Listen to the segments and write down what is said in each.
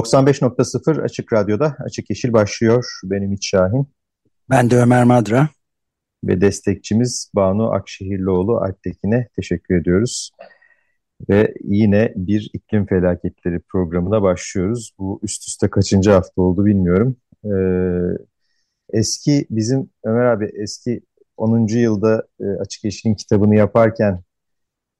...95.0 Açık Radyo'da Açık Yeşil başlıyor. Ben Ümit Şahin. Ben de Ömer Madra. Ve destekçimiz Banu Akşehirlioğlu Alptekin'e teşekkür ediyoruz. Ve yine bir iklim felaketleri programına başlıyoruz. Bu üst üste kaçıncı hafta oldu bilmiyorum. Ee, eski bizim Ömer abi eski 10. yılda e, Açık Yeşil'in kitabını yaparken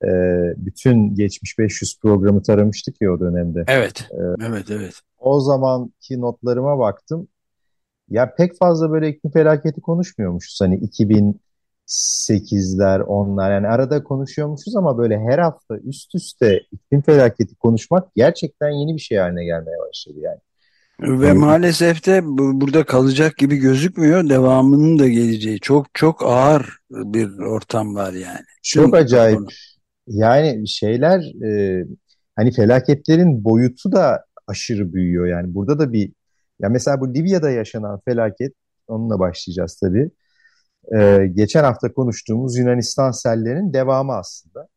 e, bütün geçmiş 500 programı taramıştık ya o dönemde. Evet, ee, evet, evet. O zamanki notlarıma baktım. Ya pek fazla böyle iklim felaketi konuşmuyormuşuz. Hani 2000 8'ler, onlar yani arada konuşuyormuşuz ama böyle her hafta üst üste iklim felaketi konuşmak gerçekten yeni bir şey haline gelmeye başladı yani. Ve yani, maalesef de bu, burada kalacak gibi gözükmüyor. Devamının da geleceği çok çok ağır bir ortam var yani. Çok Tüm acayip. Konu. Yani şeyler e, hani felaketlerin boyutu da aşırı büyüyor yani. Burada da bir ya mesela bu Libya'da yaşanan felaket onunla başlayacağız tabii e, geçen hafta konuştuğumuz Yunanistan sellerinin devamı aslında.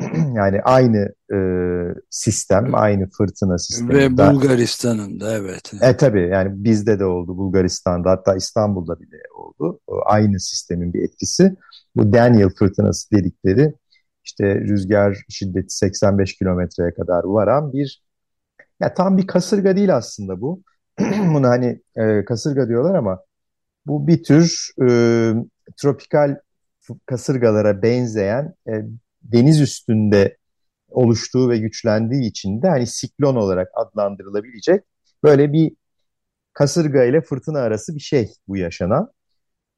yani aynı e, sistem, aynı fırtına sistemi. Ve Bulgaristan'ın da evet. E tabii yani bizde de oldu Bulgaristan'da hatta İstanbul'da bile oldu. O, aynı sistemin bir etkisi. Bu Daniel fırtınası dedikleri işte rüzgar şiddeti 85 kilometreye kadar varan bir ya tam bir kasırga değil aslında bu. Bunu hani e, kasırga diyorlar ama bu bir tür e, tropikal kasırgalara benzeyen e, deniz üstünde oluştuğu ve güçlendiği için de hani siklon olarak adlandırılabilecek böyle bir kasırga ile fırtına arası bir şey bu yaşanan.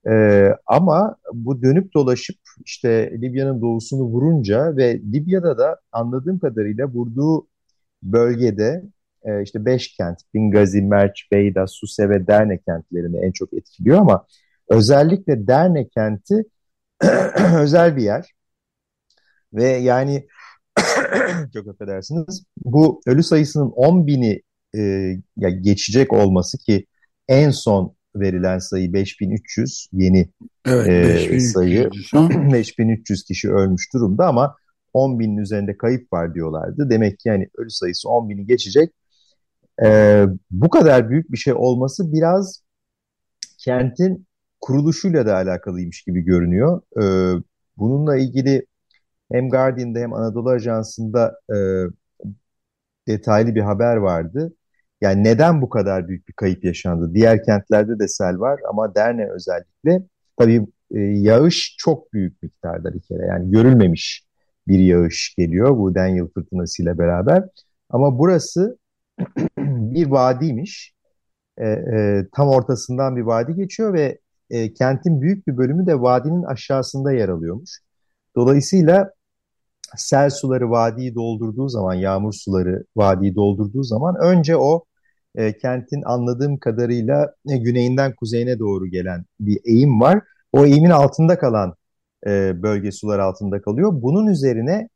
Ee, ama bu dönüp dolaşıp işte Libya'nın doğusunu vurunca ve Libya'da da anladığım kadarıyla vurduğu bölgede e, işte beş kent, Bingazi, Merç, Beyda, Suse ve Derne kentlerini en çok etkiliyor ama özellikle Derne kenti özel bir yer. Ve yani çok affedersiniz bu ölü sayısının 10 bini e, ya geçecek olması ki en son verilen sayı 5300 yeni evet, e, 5300. sayı 5300 kişi ölmüş durumda ama 10 binin üzerinde kayıp var diyorlardı. Demek ki yani ölü sayısı 10 bini geçecek e, bu kadar büyük bir şey olması biraz kentin kuruluşuyla da alakalıymış gibi görünüyor. E, bununla ilgili hem Guardian'da hem Anadolu Ajansı'nda e, detaylı bir haber vardı. Yani neden bu kadar büyük bir kayıp yaşandı? Diğer kentlerde de sel var ama Derne özellikle tabii e, yağış çok büyük miktarda bir kere. Yani görülmemiş bir yağış geliyor bu Daniel fırtınasıyla beraber. Ama burası bir vadiymiş. E, e, tam ortasından bir vadi geçiyor ve e, kentin büyük bir bölümü de vadinin aşağısında yer alıyormuş. Dolayısıyla sel suları vadiyi doldurduğu zaman, yağmur suları vadiyi doldurduğu zaman önce o e, kentin anladığım kadarıyla e, güneyinden kuzeyine doğru gelen bir eğim var. O eğimin altında kalan e, bölge sular altında kalıyor. Bunun üzerine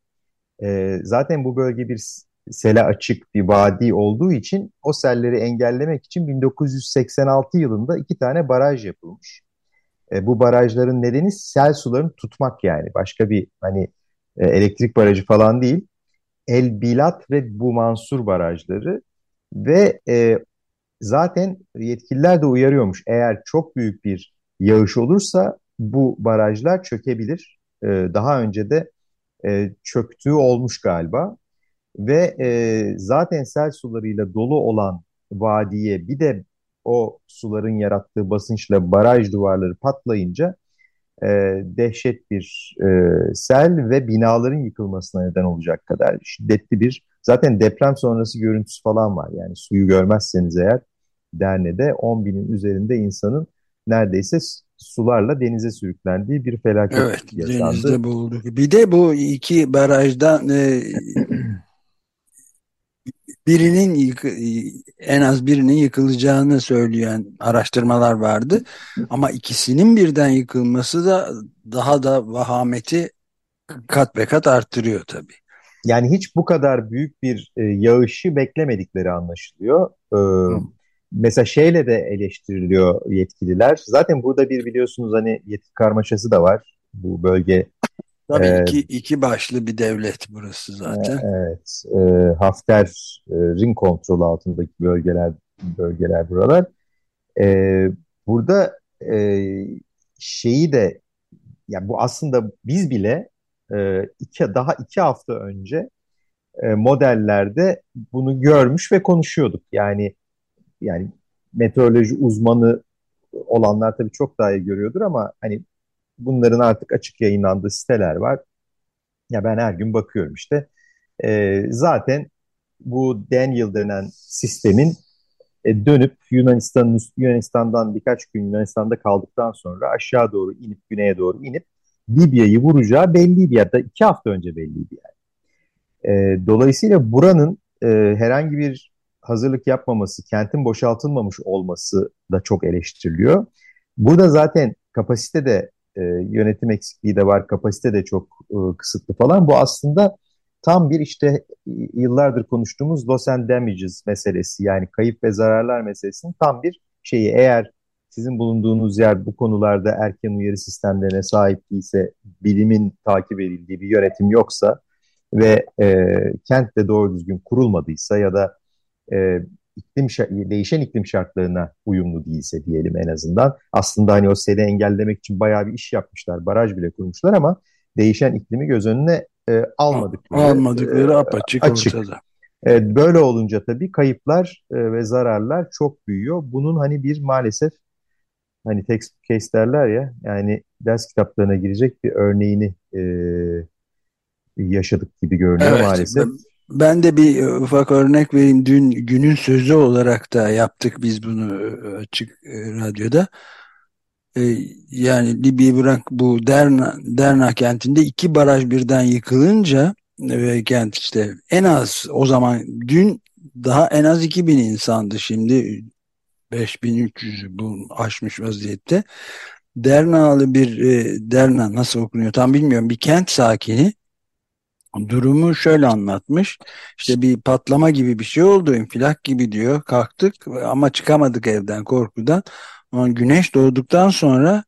e, zaten bu bölge bir sele açık bir vadi olduğu için o selleri engellemek için 1986 yılında iki tane baraj yapılmış. E, bu barajların nedeni sel sularını tutmak yani. Başka bir hani e, elektrik barajı falan değil. El Bilat ve Bu Mansur barajları ve e, zaten yetkililer de uyarıyormuş. Eğer çok büyük bir yağış olursa bu barajlar çökebilir. E, daha önce de e, çöktüğü olmuş galiba ve e, zaten sel sularıyla dolu olan vadiye bir de o suların yarattığı basınçla baraj duvarları patlayınca e, dehşet bir e, sel ve binaların yıkılmasına neden olacak kadar şiddetli bir zaten deprem sonrası görüntüsü falan var. Yani suyu görmezseniz eğer Derne'de 10 binin üzerinde insanın neredeyse sularla denize sürüklendiği bir felaket evet, yaşandı. denizde bulduk. Bir de bu iki barajdan e, birinin yıkı, en az birinin yıkılacağını söyleyen araştırmalar vardı. Ama ikisinin birden yıkılması da daha da vahameti kat be kat arttırıyor tabii. Yani hiç bu kadar büyük bir e, yağışı beklemedikleri anlaşılıyor. Ee, mesela şeyle de eleştiriliyor yetkililer. Zaten burada bir biliyorsunuz hani yetki karmaşası da var. Bu bölge Tabii ee, iki, iki başlı bir devlet burası zaten. Evet. E, Hafter'in e, kontrolü altındaki bölgeler bölgeler buralar. E, burada e, şeyi de yani bu aslında biz bile e, iki, daha iki hafta önce e, modellerde bunu görmüş ve konuşuyorduk. Yani yani meteoroloji uzmanı olanlar tabii çok daha iyi görüyordur ama hani bunların artık açık yayınlandığı siteler var. Ya ben her gün bakıyorum işte. E, zaten bu Daniel denen sistemin e, dönüp Yunanistan'ın Yunanistan'dan birkaç gün Yunanistan'da kaldıktan sonra aşağı doğru inip güneye doğru inip Libya'yı vuracağı belliydi ya da iki hafta önce belliydi yani. E, dolayısıyla buranın e, herhangi bir hazırlık yapmaması, kentin boşaltılmamış olması da çok eleştiriliyor. Burada zaten kapasite de e, yönetim eksikliği de var, kapasite de çok e, kısıtlı falan. Bu aslında tam bir işte yıllardır konuştuğumuz loss and damages meselesi yani kayıp ve zararlar meselesinin tam bir şeyi. Eğer sizin bulunduğunuz yer bu konularda erken uyarı sistemlerine sahip değilse, bilimin takip edildiği bir yönetim yoksa ve e, kent de doğru düzgün kurulmadıysa ya da e, iklim değişen iklim şartlarına uyumlu değilse diyelim en azından. Aslında hani o seli engellemek için bayağı bir iş yapmışlar, baraj bile kurmuşlar ama değişen iklimi göz önüne e, almadıkları, almadıkları e, apaçık açık. ortada. Evet, böyle olunca tabii kayıplar e, ve zararlar çok büyüyor. Bunun hani bir maalesef hani text case derler ya yani ders kitaplarına girecek bir örneğini e, yaşadık gibi görünüyor evet, maalesef. Ben, de bir ufak örnek vereyim. Dün günün sözü olarak da yaptık biz bunu e, açık e, radyoda. E, yani Libya'yı bırak bu Derna, Derna kentinde iki baraj birden yıkılınca ve kent işte en az o zaman dün daha en az 2000 insandı şimdi 5300'ü bu aşmış vaziyette. Derna'lı bir e, Derna nasıl okunuyor tam bilmiyorum bir kent sakini durumu şöyle anlatmış. İşte bir patlama gibi bir şey oldu, infilak gibi diyor. Kalktık ama çıkamadık evden korkudan. Ama güneş doğduktan sonra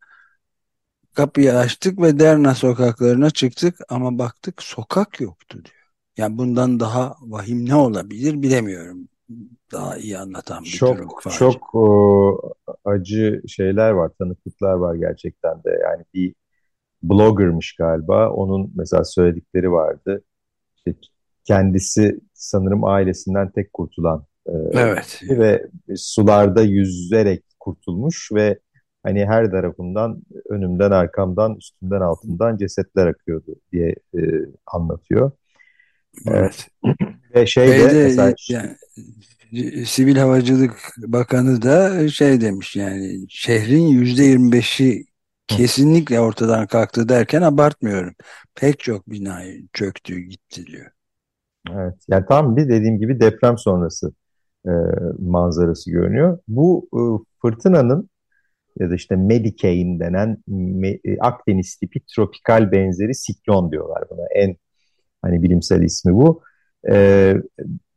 kapıyı açtık ve Derna sokaklarına çıktık ama baktık sokak yoktu diyor. Yani bundan daha vahim ne olabilir bilemiyorum. Daha iyi anlatan bir çok, durum. Çok o, acı şeyler var, tanıklıklar var gerçekten de. Yani bir bloggermış galiba. Onun mesela söyledikleri vardı. İşte kendisi sanırım ailesinden tek kurtulan e, evet. ve sularda yüzerek kurtulmuş ve hani her tarafından önümden arkamdan üstümden altından cesetler akıyordu diye e, anlatıyor. Evet. ve şey de mesela yani, Sivil Havacılık Bakanı da şey demiş yani şehrin yüzde yirmi beşi kesinlikle ortadan kalktı derken abartmıyorum. Pek çok bina çöktü gitti diyor. Evet yani tam bir dediğim gibi deprem sonrası e, manzarası görünüyor. Bu e, fırtınanın ya da işte Medicaid denen me, e, Akdeniz tipi tropikal benzeri siklon diyorlar buna. En hani bilimsel ismi bu. E,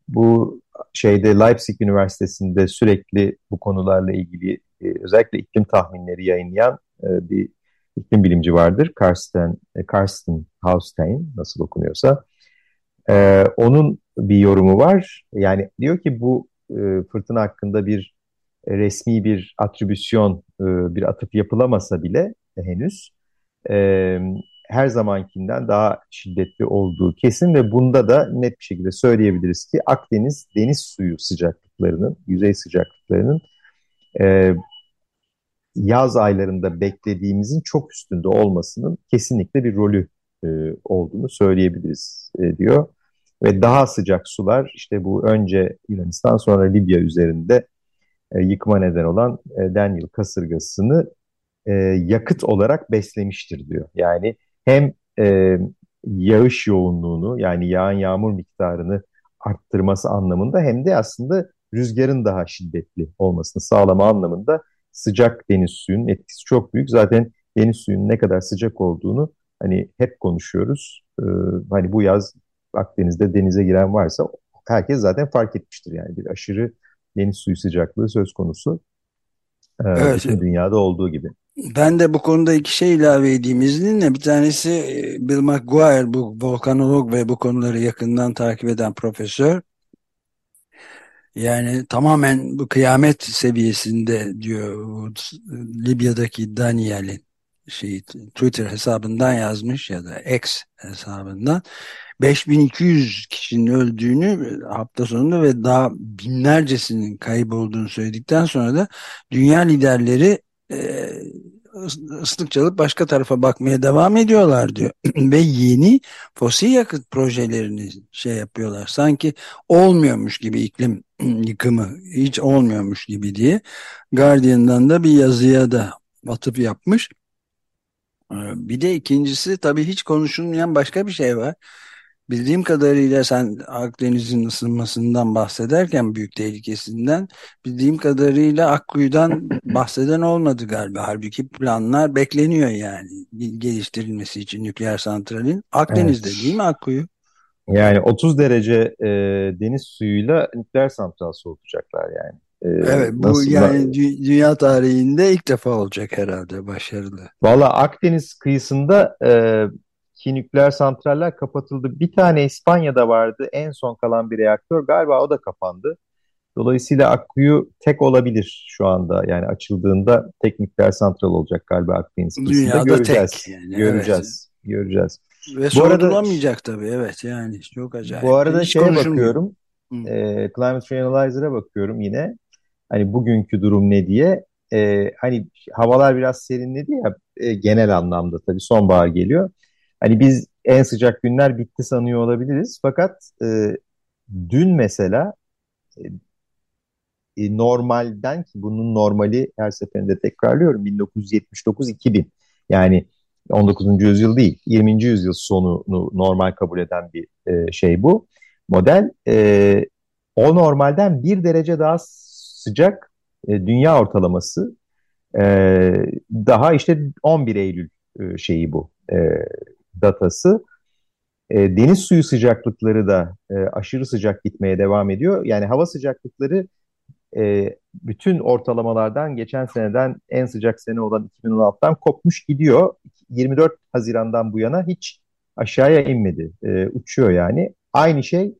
bu şeyde Leipzig Üniversitesi'nde sürekli bu konularla ilgili e, özellikle iklim tahminleri yayınlayan e, bir iklim bilimci vardır. Karsten, e, Karsten Haustein nasıl okunuyorsa. E, onun bir yorumu var. Yani diyor ki bu e, fırtına hakkında bir resmi bir atribüsyon, e, bir atıf yapılamasa bile henüz e, her zamankinden daha şiddetli olduğu kesin ve bunda da net bir şekilde söyleyebiliriz ki Akdeniz deniz suyu sıcaklıklarının, yüzey sıcaklıklarının e, yaz aylarında beklediğimizin çok üstünde olmasının kesinlikle bir rolü e, olduğunu söyleyebiliriz e, diyor. Ve daha sıcak sular işte bu önce Yunanistan sonra Libya üzerinde e, yıkıma neden olan e, Daniel kasırgasını e, yakıt olarak beslemiştir diyor. Yani hem e, yağış yoğunluğunu yani yağan yağmur miktarını arttırması anlamında hem de aslında rüzgarın daha şiddetli olmasını sağlama anlamında sıcak deniz suyunun etkisi çok büyük. Zaten deniz suyunun ne kadar sıcak olduğunu hani hep konuşuyoruz. Ee, hani bu yaz Akdeniz'de denize giren varsa herkes zaten fark etmiştir yani bir aşırı deniz suyu sıcaklığı söz konusu. Ee, evet. Bütün dünyada olduğu gibi. Ben de bu konuda iki şey ilave edeyim izninle. Bir tanesi e, Bill McGuire bu volkanolog ve bu konuları yakından takip eden profesör. Yani tamamen bu kıyamet seviyesinde diyor Libya'daki Daniel'in şey Twitter hesabından yazmış ya da X hesabından. 5200 kişinin öldüğünü hafta sonunda ve daha binlercesinin kaybolduğunu söyledikten sonra da dünya liderleri e, ıslık çalıp başka tarafa bakmaya devam ediyorlar diyor. Ve yeni fosil yakıt projelerini şey yapıyorlar. Sanki olmuyormuş gibi iklim yıkımı hiç olmuyormuş gibi diye Guardian'dan da bir yazıya da atıp yapmış. Ee, bir de ikincisi tabii hiç konuşulmayan başka bir şey var. Bildiğim kadarıyla sen Akdeniz'in ısınmasından bahsederken büyük tehlikesinden bildiğim kadarıyla Akkuyu'dan bahseden olmadı galiba. Halbuki planlar bekleniyor yani geliştirilmesi için nükleer santralin. Akdeniz'de evet. değil mi Akkuyu? Yani 30 derece e, deniz suyuyla nükleer santral soğutacaklar yani. E, evet bu nasıl yani dü dünya tarihinde ilk defa olacak herhalde başarılı. Valla Akdeniz kıyısında e, ki nükleer santraller kapatıldı. Bir tane İspanya'da vardı en son kalan bir reaktör galiba o da kapandı. Dolayısıyla Akkuyu tek olabilir şu anda yani açıldığında tek nükleer santral olacak galiba kıyısında. Dünyada göreceğiz. tek yani. Göreceğiz. Evet. Göreceğiz. Ve sorulamayacak tabii evet yani çok acayip. Bu arada Hiç şeye bakıyorum. E, Climate Reanalyzer'a bakıyorum yine. Hani bugünkü durum ne diye. E, hani havalar biraz serinledi ya e, genel anlamda tabii sonbahar geliyor. Hani biz en sıcak günler bitti sanıyor olabiliriz. Fakat e, dün mesela e, e normalden ki bunun normali her seferinde tekrarlıyorum 1979-2000 yani 19. yüzyıl değil 20. yüzyıl sonunu normal kabul eden bir e, şey bu model. E, o normalden bir derece daha sıcak e, dünya ortalaması e, daha işte 11 Eylül e, şeyi bu e, datası. E, deniz suyu sıcaklıkları da e, aşırı sıcak gitmeye devam ediyor. Yani hava sıcaklıkları e, bütün ortalamalardan geçen seneden en sıcak sene olan 2016'dan kopmuş gidiyor. 24 Haziran'dan bu yana hiç aşağıya inmedi. E, uçuyor yani. Aynı şey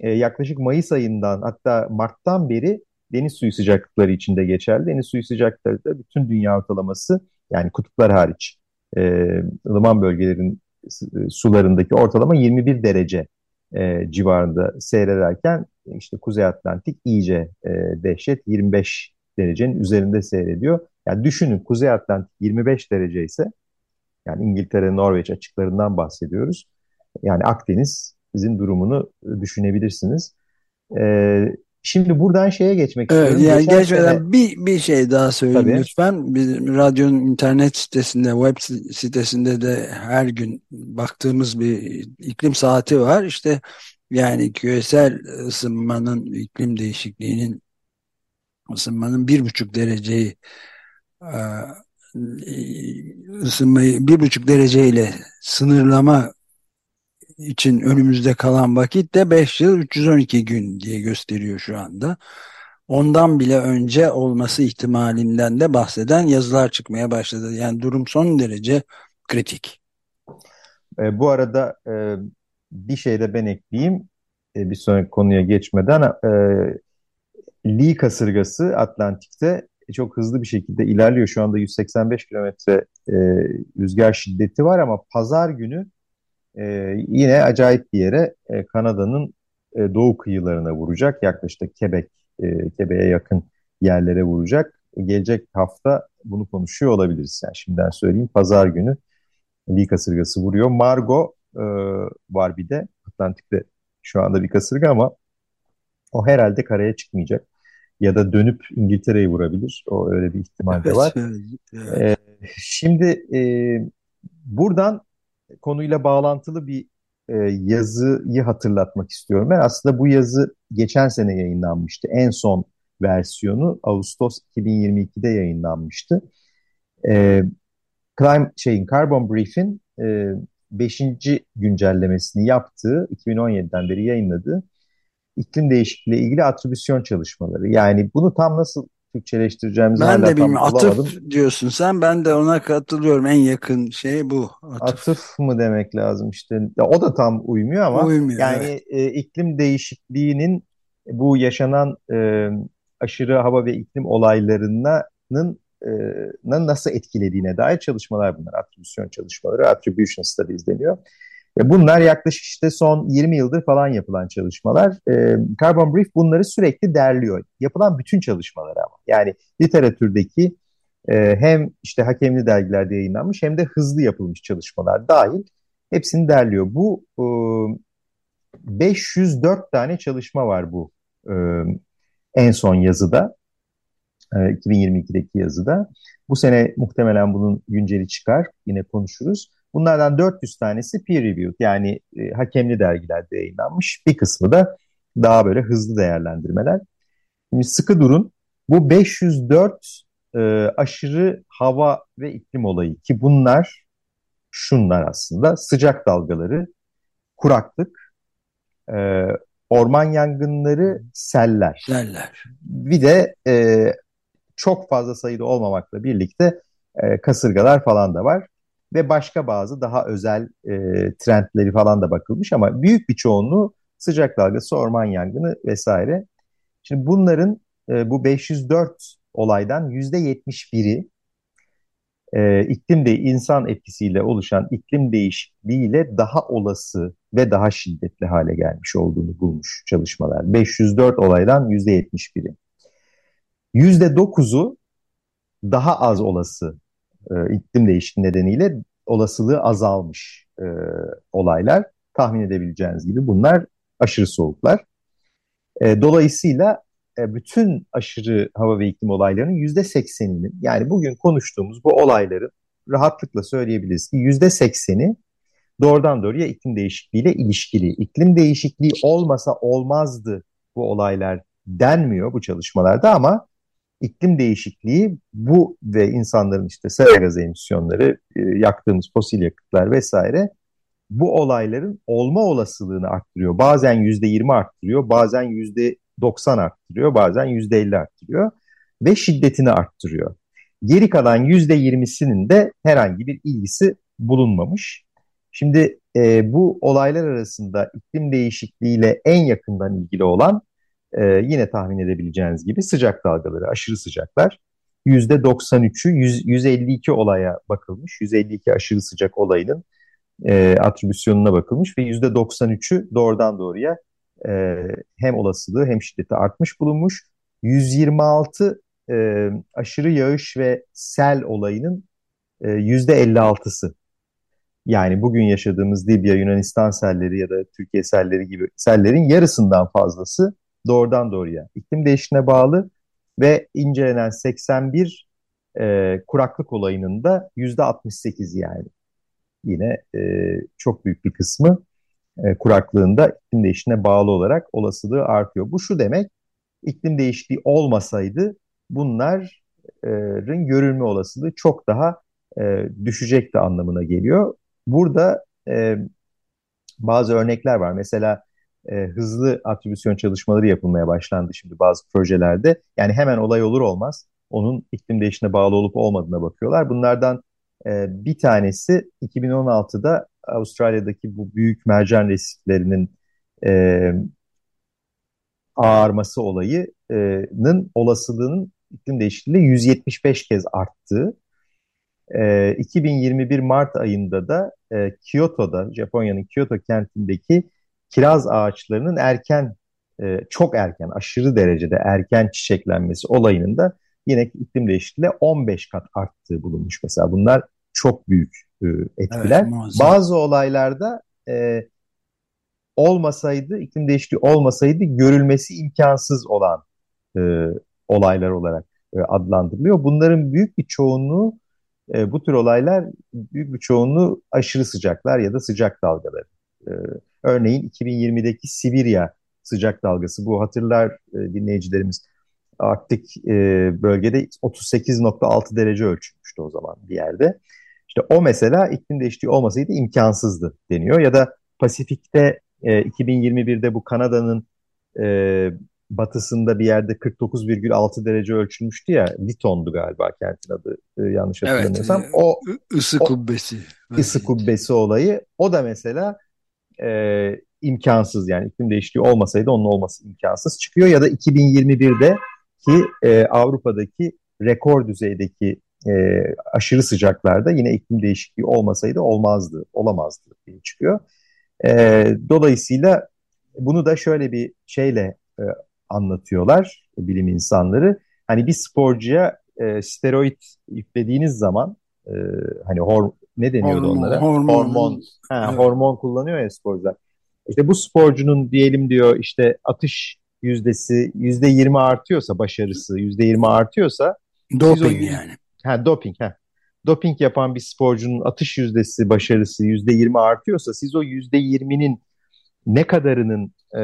e, yaklaşık Mayıs ayından hatta Mart'tan beri deniz suyu sıcaklıkları içinde geçerli. Deniz suyu sıcaklıkları da bütün dünya ortalaması yani kutuplar hariç e, ılıman bölgelerin sularındaki ortalama 21 derece e, civarında seyrederken işte Kuzey Atlantik iyice e, dehşet 25 derecenin üzerinde seyrediyor. Yani düşünün Kuzey Atlantik 25 derece ise yani İngiltere, Norveç açıklarından bahsediyoruz. Yani Akdeniz bizim durumunu düşünebilirsiniz. Ee, Şimdi buradan şeye geçmek evet, istiyorum. Yani Geçen geçmeden sene... bir, bir şey daha söyleyeyim Tabii. lütfen. Bizim radyonun internet sitesinde, web sitesinde de her gün baktığımız bir iklim saati var. İşte yani küresel ısınmanın, iklim değişikliğinin ısınmanın bir buçuk dereceyi ısınmayı bir buçuk dereceyle sınırlama için önümüzde kalan vakit de 5 yıl 312 gün diye gösteriyor şu anda. Ondan bile önce olması ihtimalinden de bahseden yazılar çıkmaya başladı. Yani durum son derece kritik. E, bu arada e, bir şey de ben ekleyeyim. E, bir sonraki konuya geçmeden e, Lee kasırgası Atlantik'te çok hızlı bir şekilde ilerliyor. Şu anda 185 kilometre e, rüzgar şiddeti var ama pazar günü e, yine acayip bir yere e, Kanada'nın e, doğu kıyılarına vuracak. Yaklaşık Quebec, e, Quebec'e yakın yerlere vuracak. Gelecek hafta bunu konuşuyor olabiliriz. Yani şimdiden söyleyeyim pazar günü Lee kasırgası vuruyor. Margo e, var bir de Atlantik'te şu anda bir kasırga ama o herhalde karaya çıkmayacak. Ya da dönüp İngiltere'yi vurabilir. O öyle bir ihtimal de var. Evet, evet. E, şimdi e, buradan konuyla bağlantılı bir e, yazıyı hatırlatmak istiyorum. Ben aslında bu yazı geçen sene yayınlanmıştı. En son versiyonu Ağustos 2022'de yayınlanmıştı. E, Climate şeyin Carbon Brief'in e, 5. güncellemesini yaptığı 2017'den beri yayınladığı iklim değişikliği ile ilgili atribüsyon çalışmaları. Yani bunu tam nasıl Türkçeleştireceğimizi ben de bilmiyorum. Atıf bulamadım. diyorsun sen. Ben de ona katılıyorum. En yakın şey bu. Atıf, Atıf mı demek lazım işte. Ya, o da tam uymuyor ama uymuyor, yani evet. e, iklim değişikliğinin bu yaşanan e, aşırı hava ve iklim olaylarının e, nasıl etkilediğine dair çalışmalar bunlar. Attribüsyon çalışmaları, attribution studies deniyor. E, bunlar yaklaşık işte son 20 yıldır falan yapılan çalışmalar. E, Carbon Brief bunları sürekli derliyor. Yapılan bütün çalışmaları ama. Yani literatürdeki e, hem işte hakemli dergilerde yayınlanmış hem de hızlı yapılmış çalışmalar dahil hepsini derliyor. Bu 504 tane çalışma var bu en son yazıda. 2022'deki yazıda. Bu sene muhtemelen bunun günceli çıkar. Yine konuşuruz. Bunlardan 400 tanesi peer reviewed yani e, hakemli dergilerde yayınlanmış. Bir kısmı da daha böyle hızlı değerlendirmeler. Şimdi sıkı durun. Bu 504 e, aşırı hava ve iklim olayı ki bunlar şunlar aslında sıcak dalgaları, kuraklık, e, orman yangınları, seller. Seller. Bir de e, çok fazla sayıda olmamakla birlikte e, kasırgalar falan da var ve başka bazı daha özel e, trendleri falan da bakılmış ama büyük bir çoğunluğu sıcak dalgası, orman yangını vesaire. Şimdi bunların e, bu 504 olaydan %71'i e, iklim de insan etkisiyle oluşan iklim değişikliğiyle daha olası ve daha şiddetli hale gelmiş olduğunu bulmuş çalışmalar. 504 olaydan %71'i. %9'u daha az olası e, iklim değişikliği nedeniyle olasılığı azalmış e, olaylar. Tahmin edebileceğiniz gibi bunlar aşırı soğuklar. E, dolayısıyla e, bütün aşırı hava ve iklim olaylarının yüzde sekseninin yani bugün konuştuğumuz bu olayların rahatlıkla söyleyebiliriz ki yüzde sekseni doğrudan doğruya iklim değişikliğiyle ilişkili. İklim değişikliği olmasa olmazdı bu olaylar denmiyor bu çalışmalarda ama iklim değişikliği bu ve insanların işte sera gazı emisyonları, e, yaktığımız fosil yakıtlar vesaire bu olayların olma olasılığını arttırıyor. Bazen yüzde yirmi arttırıyor, bazen yüzde doksan arttırıyor, bazen yüzde elli arttırıyor ve şiddetini arttırıyor. Geri kalan yüzde yirmisinin de herhangi bir ilgisi bulunmamış. Şimdi e, bu olaylar arasında iklim değişikliğiyle en yakından ilgili olan e, yine tahmin edebileceğiniz gibi sıcak dalgaları, aşırı sıcaklar. %93'ü 100, 152 olaya bakılmış. 152 aşırı sıcak olayının e, atribüsyonuna bakılmış ve %93'ü doğrudan doğruya e, hem olasılığı hem şiddeti artmış bulunmuş. 126 e, aşırı yağış ve sel olayının e, %56'sı yani bugün yaşadığımız Libya, Yunanistan selleri ya da Türkiye selleri gibi sellerin yarısından fazlası doğrudan doğruya iklim değişikliğine bağlı ve incelenen 81 e, kuraklık olayının da %68 yani yine e, çok büyük bir kısmı e, kuraklığında iklim değişikliğine bağlı olarak olasılığı artıyor. Bu şu demek, iklim değişikliği olmasaydı bunların görülme olasılığı çok daha e, düşecekti anlamına geliyor. Burada e, bazı örnekler var. Mesela e, hızlı atribüsyon çalışmaları yapılmaya başlandı şimdi bazı projelerde. Yani hemen olay olur olmaz onun iklim değişikliğine bağlı olup olmadığına bakıyorlar. Bunlardan e, bir tanesi 2016'da Avustralya'daki bu büyük mercan resiflerinin e, ağarması olayının olasılığının iklim değişikliğiyle 175 kez arttığı. E, 2021 Mart ayında da e, Kyoto'da, Japonya'nın Kyoto kentindeki kiraz ağaçlarının erken, e, çok erken, aşırı derecede erken çiçeklenmesi olayının da yine iklim değişikliğiyle 15 kat arttığı bulunmuş mesela. Bunlar çok büyük e, etkiler. Evet, Bazı olaylarda e, olmasaydı, iklim değişikliği olmasaydı görülmesi imkansız olan e, olaylar olarak e, adlandırılıyor. Bunların büyük bir çoğunluğu, e, bu tür olaylar büyük bir çoğunluğu aşırı sıcaklar ya da sıcak dalgaları. E, E, örneğin 2020'deki Sibirya sıcak dalgası. Bu hatırlar e, dinleyicilerimiz. Arktik e, bölgede 38.6 derece ölçülmüştü o zaman bir yerde. İşte o mesela iklim değişikliği olmasaydı imkansızdı deniyor. Ya da Pasifik'te e, 2021'de bu Kanada'nın e, batısında bir yerde 49,6 derece ölçülmüştü ya. Liton'du galiba kentin adı e, yanlış hatırlamıyorsam. Evet, o ısı kubbesi. O, ısı kubbesi olayı o da mesela e, imkansız yani iklim değişikliği olmasaydı onun olması imkansız çıkıyor. Ya da 2021'de ki e, Avrupa'daki rekor düzeydeki e, aşırı sıcaklarda yine iklim değişikliği olmasaydı olmazdı, olamazdı diye çıkıyor. E, dolayısıyla bunu da şöyle bir şeyle e, anlatıyorlar bilim insanları. Hani bir sporcuya e, steroid yüklediğiniz zaman e, hani hor ne deniyordu hormon, onlara? Hormon. Hormon, ha, evet. hormon kullanıyor ya sporcular. İşte bu sporcunun diyelim diyor işte atış yüzdesi yüzde yirmi artıyorsa başarısı yüzde yirmi artıyorsa doping yani. Ha, doping. Ha. Doping yapan bir sporcunun atış yüzdesi başarısı yüzde yirmi artıyorsa siz o yüzde yirminin ne kadarının e,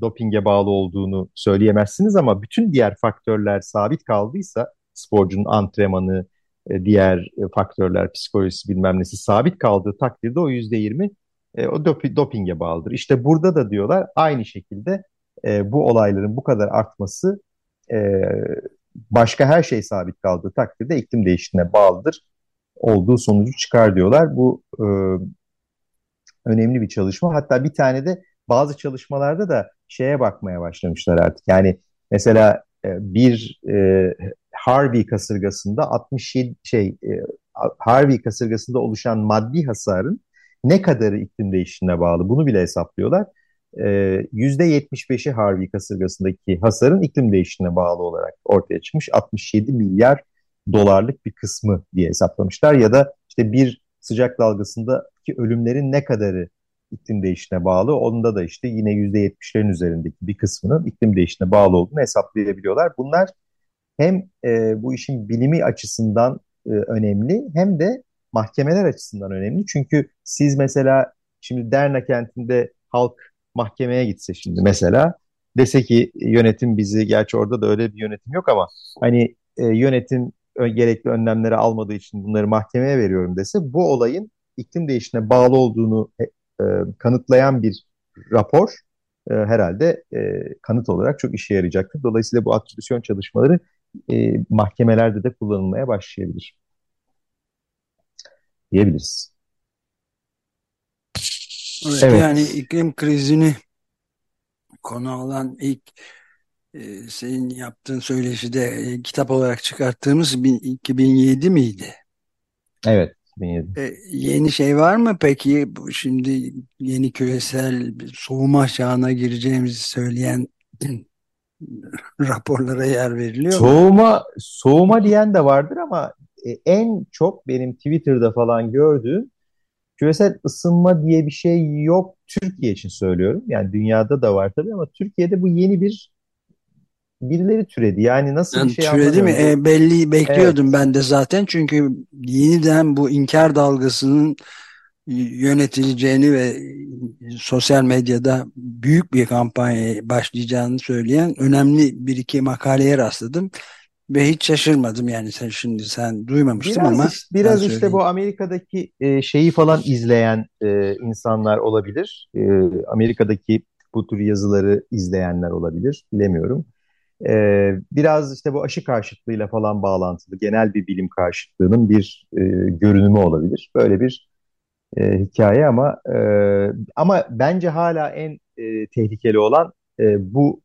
dopinge bağlı olduğunu söyleyemezsiniz ama bütün diğer faktörler sabit kaldıysa sporcunun antrenmanı, diğer e, faktörler, psikolojisi bilmem nesi sabit kaldığı takdirde o yüzde yirmi e, o dopi, dopinge bağlıdır. İşte burada da diyorlar aynı şekilde e, bu olayların bu kadar artması e, başka her şey sabit kaldığı takdirde iklim değişikliğine bağlıdır olduğu sonucu çıkar diyorlar. Bu e, önemli bir çalışma. Hatta bir tane de bazı çalışmalarda da şeye bakmaya başlamışlar artık. Yani mesela e, bir e, Harvey kasırgasında 67 şey e, Harvey kasırgasında oluşan maddi hasarın ne kadarı iklim değişikliğine bağlı bunu bile hesaplıyorlar. %75'i Harvey kasırgasındaki hasarın iklim değişikliğine bağlı olarak ortaya çıkmış. 67 milyar dolarlık bir kısmı diye hesaplamışlar. Ya da işte bir sıcak dalgasındaki ölümlerin ne kadarı iklim değişikliğine bağlı. Onda da işte yine %70'lerin üzerindeki bir kısmının iklim değişikliğine bağlı olduğunu hesaplayabiliyorlar. Bunlar hem e, bu işin bilimi açısından e, önemli hem de mahkemeler açısından önemli. Çünkü siz mesela şimdi Derna kentinde halk mahkemeye gitse şimdi mesela dese ki yönetim bizi gerçi orada da öyle bir yönetim yok ama hani e, yönetim gerekli önlemleri almadığı için bunları mahkemeye veriyorum dese bu olayın iklim değişikliğine bağlı olduğunu e, e, kanıtlayan bir rapor e, herhalde e, kanıt olarak çok işe yarayacaktır. Dolayısıyla bu attribüsyon çalışmaları e, mahkemelerde de kullanılmaya başlayabilir diyebiliriz. Evet, evet. Yani iklim krizini konu alan ilk e, senin yaptığın söyleşide e, kitap olarak çıkarttığımız bin, 2007 miydi? Evet. 2007. E, yeni şey var mı peki? Şimdi yeni küresel soğuma çağına gireceğimizi söyleyen raporlara yer veriliyor soğuma, mu? Soğuma diyen de vardır ama e, en çok benim Twitter'da falan gördüğüm küresel ısınma diye bir şey yok Türkiye için söylüyorum. Yani dünyada da var tabii ama Türkiye'de bu yeni bir birileri türedi. Yani nasıl yani bir şey türedi mi? E, belli bekliyordum evet. ben de zaten çünkü yeniden bu inkar dalgasının yönetileceğini ve sosyal medyada büyük bir kampanya başlayacağını söyleyen önemli bir iki makaleye rastladım. Ve hiç şaşırmadım yani sen şimdi sen duymamıştın biraz ama. Işte, biraz işte bu Amerika'daki e, şeyi falan izleyen e, insanlar olabilir. E, Amerika'daki bu tür yazıları izleyenler olabilir. Bilemiyorum. E, biraz işte bu aşı karşıtlığıyla falan bağlantılı genel bir bilim karşıtlığının bir e, görünümü olabilir. Böyle bir e, hikaye ama e, ama bence hala en e, tehlikeli olan e, bu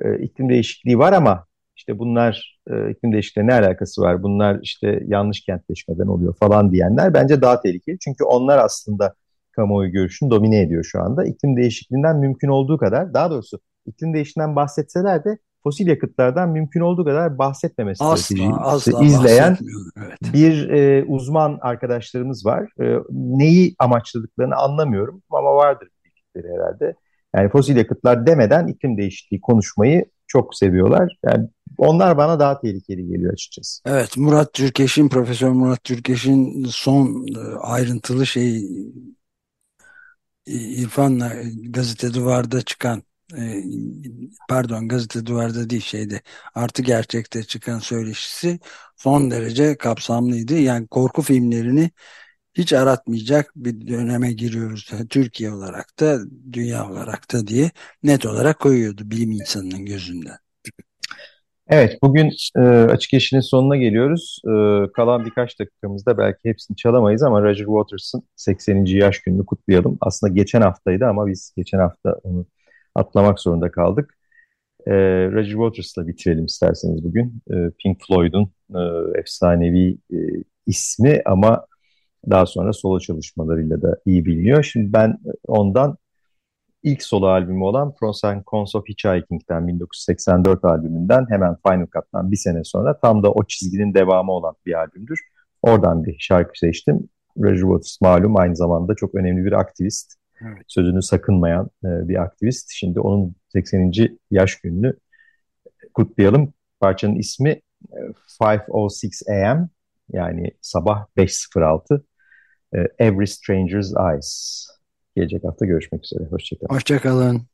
e, iklim değişikliği var ama işte bunlar e, iklim değişikliğine ne alakası var? Bunlar işte yanlış kentleşmeden oluyor falan diyenler bence daha tehlikeli. Çünkü onlar aslında kamuoyu görüşünü domine ediyor şu anda. İklim değişikliğinden mümkün olduğu kadar, daha doğrusu iklim değişikliğinden bahsetseler de fosil yakıtlardan mümkün olduğu kadar bahsetmemesi asla, asla izleyen evet. bir e, uzman arkadaşlarımız var. E, neyi amaçladıklarını anlamıyorum ama vardır bildikleri herhalde. Yani fosil yakıtlar demeden iklim değişikliği konuşmayı çok seviyorlar. Yani onlar bana daha tehlikeli geliyor açıkçası. Evet Murat Türkeş'in Profesör Murat Türkeş'in son e, ayrıntılı şey İrfan'la gazete duvarda çıkan e, pardon gazete duvarda değil şeyde artı gerçekte çıkan söyleşisi son derece kapsamlıydı. Yani korku filmlerini hiç aratmayacak bir döneme giriyoruz. Türkiye olarak da dünya olarak da diye net olarak koyuyordu bilim insanının gözünden. Evet, bugün e, açık yeşilin sonuna geliyoruz. E, kalan birkaç dakikamızda belki hepsini çalamayız ama Roger Waters'ın 80. yaş gününü kutlayalım. Aslında geçen haftaydı ama biz geçen hafta onu atlamak zorunda kaldık. E, Roger Waters'la bitirelim isterseniz bugün. E, Pink Floyd'un e, efsanevi e, ismi ama daha sonra solo çalışmalarıyla da iyi biliniyor. Şimdi ben ondan ilk solo albümü olan Pros and Cons of Hitchhiking'den 1984 albümünden hemen Final Cut'tan bir sene sonra tam da o çizginin devamı olan bir albümdür. Oradan bir şarkı seçtim. Roger Waters malum aynı zamanda çok önemli bir aktivist. Evet. Sözünü sakınmayan e, bir aktivist. Şimdi onun 80. yaş gününü kutlayalım. Parçanın ismi 5.06 e, AM yani sabah 5.06 e, Every Stranger's Eyes. Gelecek hafta görüşmek üzere. Hoşçakalın. Hoşçakalın.